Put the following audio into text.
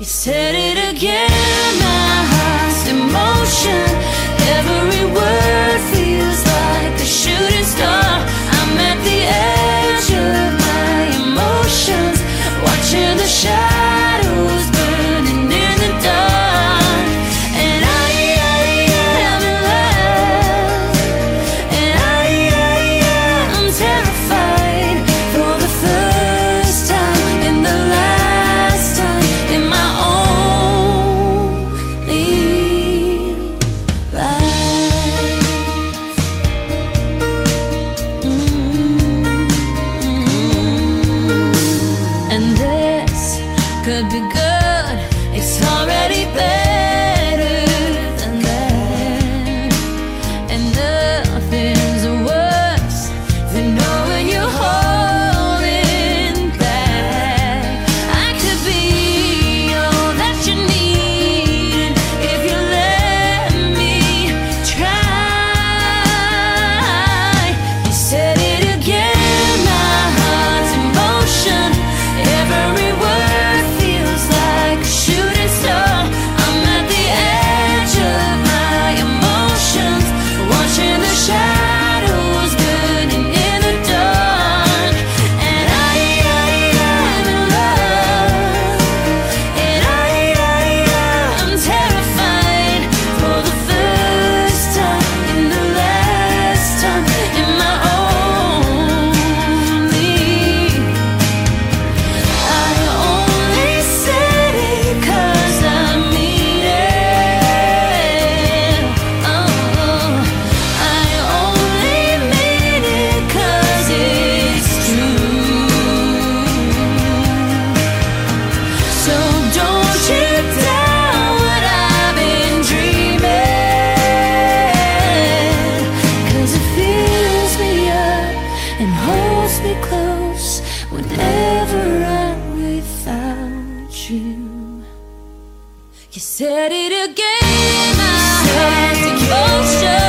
You said it again. had begun holds me close whenever I'm without you. You said it again, my heart's closure.